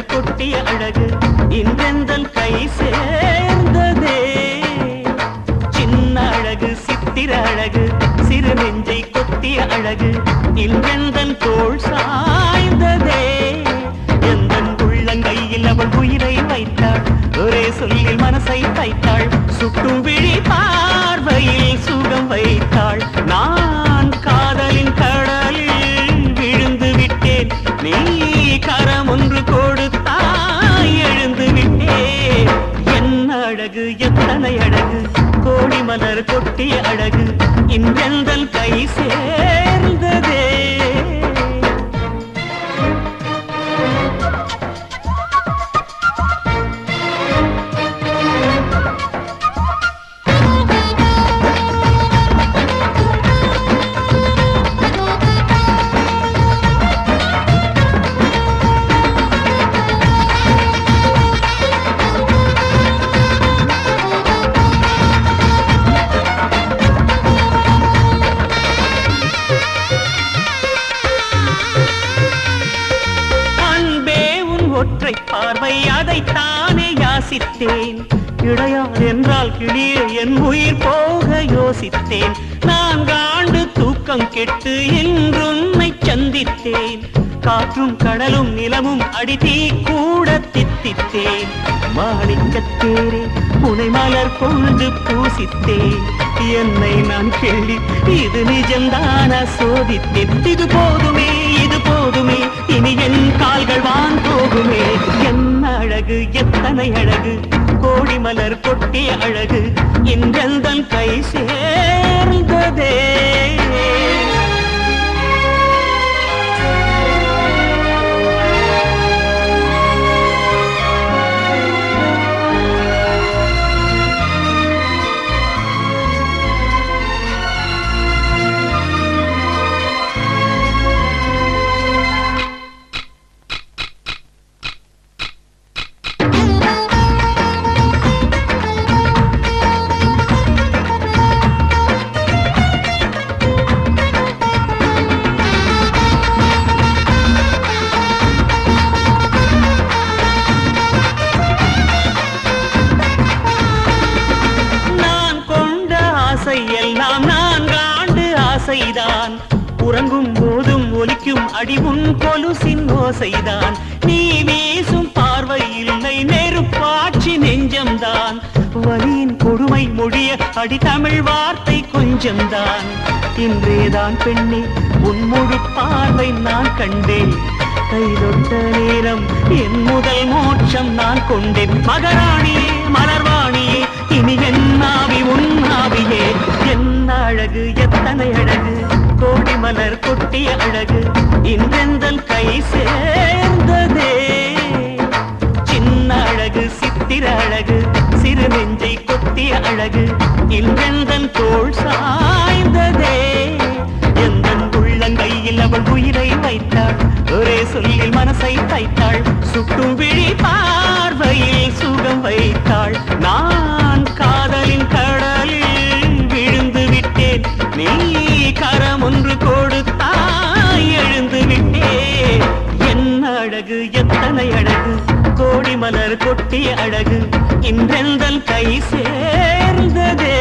மலர் கொட்டிய அழகு இன்றெந்தன் கை சேர்ந்ததே. சின்ன அழகு சித்திர அழகு சிறு நெஞ்சை கொத்திய அழகு இன்றெந்தன் தோள் கொட்டிய அழகு. இன்றெந்தல் கை சே தானே யாசித்தேன். இடையான் என்றால் கிளியே என் உயிர் போக யோசித்தேன். நான்காண்டு தூக்கம் கெட்டு இன்றுன்னை சந்தித்தேன். காற்றும் கடலும் நிலமும் அடித்தீ கூட தித்தித்தேன். மாணிக்கத்தேரே புனை மலர் கொண்டு பூசித்தேன். என்னை நான் கேள்வி இது நிஜம்தான சோதித்தேன். இது போதுமே இது போதுமே இனி என் கால்கள் வா எத்தனை அழகு கோடி மலர் கொட்டிய அழகு இன்றெந்தன் கை சே ஓசைதான் உறங்கும் போதும் ஒலிக்கும் அடிவும் கொலுசின் ஓசைதான். நீ வீசும் பார்வை இல்லை நெருப்பாட்சி நெஞ்சம்தான். வலியின் கொடுமை மொழிய அடி தமிழ் வார்த்தை கொஞ்சம்தான். இன்றேதான் பெண்ணே உன் முழு பார்வை நான் கண்டேன். கைதொட்ட நேரம் என் முதல் மோட்சம் நான் கொண்டேன். மகராணி மலர்வாணி இனி என் ஆவி உன் ஆவியே. என்ன அழகு எத்தனை அழகு. கோடி மலர் கொட்டிய அழகு. இன்றெந்தல் கை சேர்ந்ததே. சின்ன அழகு சித்திர அழகு. சிறு நெஞ்சை கொத்திய அழகு. இன்றெந்தன் தோல் சாய்ந்ததே. எந்தன் உள்ளங்கையில் அவள் உயிரை அழகு அழகு கோடி மலர் கொட்டிய அழகு இன்றெந்தன் கை சேர்ந்ததே.